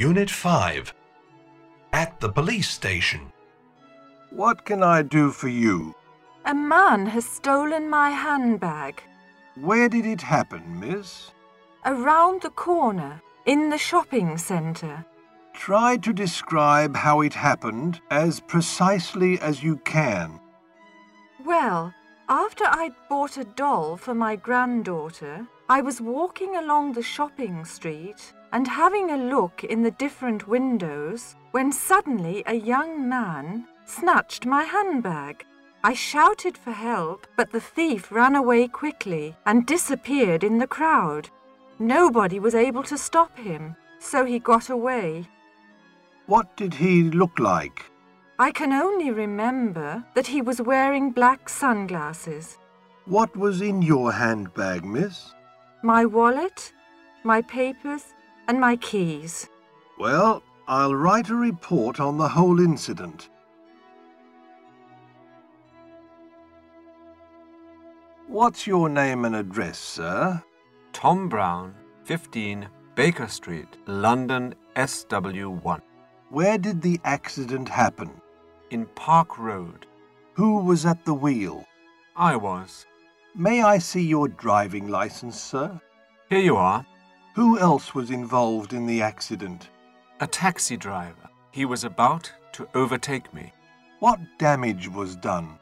Unit 5. At the police station. What can I do for you? A man has stolen my handbag. Where did it happen, miss? Around the corner, in the shopping centre. Try to describe how it happened as precisely as you can. Well, after I'd bought a doll for my granddaughter, I was walking along the shopping street and having a look in the different windows when suddenly a young man snatched my handbag. I shouted for help, but the thief ran away quickly and disappeared in the crowd. Nobody was able to stop him, so he got away. What did he look like? I can only remember that he was wearing black sunglasses. What was in your handbag, miss? My wallet, my papers, and my keys. Well, I'll write a report on the whole incident. What's your name and address, sir? Tom Brown, 15 Baker Street, London SW1. Where did the accident happen? In Park Road. Who was at the wheel? I was. May I see your driving license, sir? Here you are. Who else was involved in the accident? A taxi driver. He was about to overtake me. What damage was done?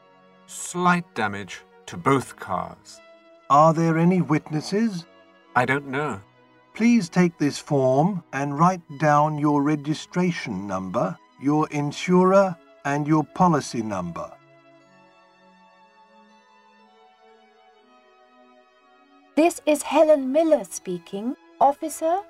Slight damage to both cars. Are there any witnesses? I don't know. Please take this form and write down your registration number, your insurer, and your policy number. This is Helen Miller speaking. Officer,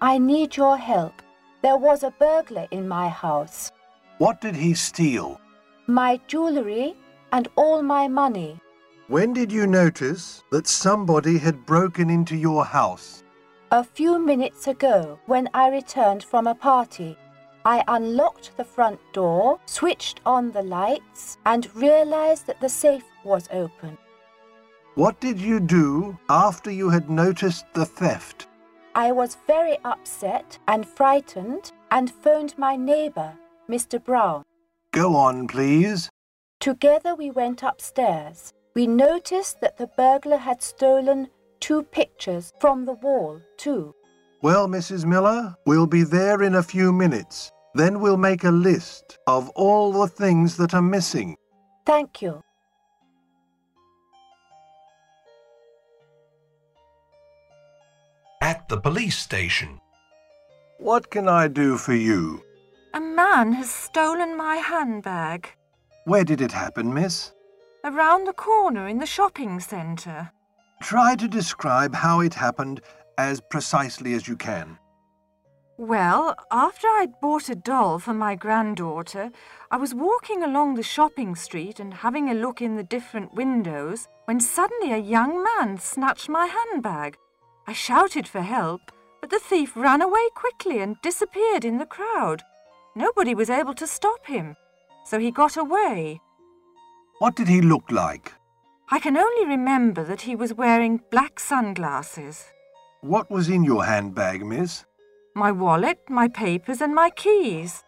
I need your help. There was a burglar in my house. What did he steal? My jewellery and all my money. When did you notice that somebody had broken into your house? A few minutes ago, when I returned from a party, I unlocked the front door, switched on the lights, and realized that the safe was open. What did you do after you had noticed the theft? I was very upset and frightened and phoned my neighbor, Mr. Brown. Go on, please. Together we went upstairs. We noticed that the burglar had stolen two pictures from the wall, too. Well, Mrs. Miller, we'll be there in a few minutes. Then we'll make a list of all the things that are missing. Thank you. At the police station. What can I do for you? A man has stolen my handbag. Where did it happen, miss? Around the corner in the shopping centre. Try to describe how it happened as precisely as you can. Well, after I'd bought a doll for my granddaughter, I was walking along the shopping street and having a look in the different windows when suddenly a young man snatched my handbag. I shouted for help, but the thief ran away quickly and disappeared in the crowd. Nobody was able to stop him, so he got away. What did he look like? I can only remember that he was wearing black sunglasses. What was in your handbag, miss? My wallet, my papers, and my keys.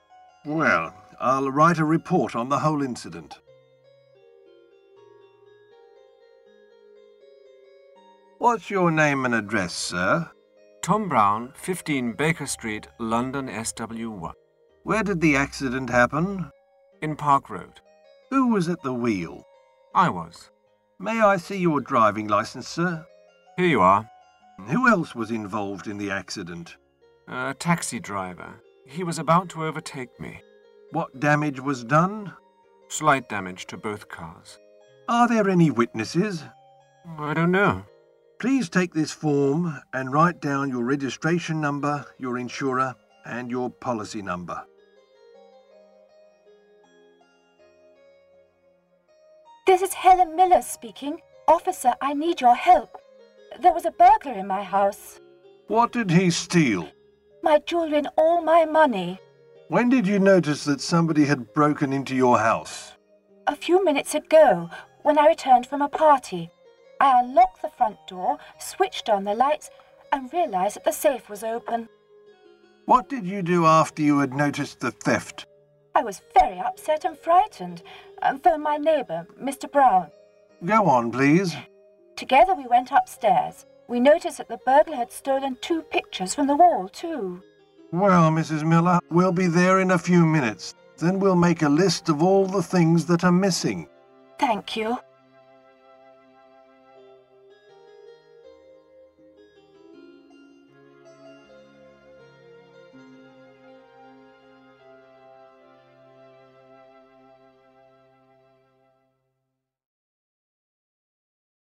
Well, I'll write a report on the whole incident. What's your name and address, sir? Tom Brown, 15 Baker Street, London SW1. Where did the accident happen? In Park Road. Who was at the wheel? I was. May I see your driving license, sir? Here you are. Who else was involved in the accident? A taxi driver. He was about to overtake me. What damage was done? Slight damage to both cars. Are there any witnesses? I don't know. Please take this form and write down your registration number, your insurer, and your policy number. This is Helen Miller speaking. Officer, I need your help. There was a burglar in my house. What did he steal? My jewelry and all my money. When did you notice that somebody had broken into your house? A few minutes ago, when I returned from a party, I unlocked the front door, switched on the lights, and realized that the safe was open. What did you do after you had noticed the theft? I was very upset and frightened um, and phoned my neighbour, Mr. Brown. Go on, please. Together we went upstairs. We noticed that the burglar had stolen two pictures from the wall, too. Well, Mrs. Miller, we'll be there in a few minutes. Then we'll make a list of all the things that are missing. Thank you.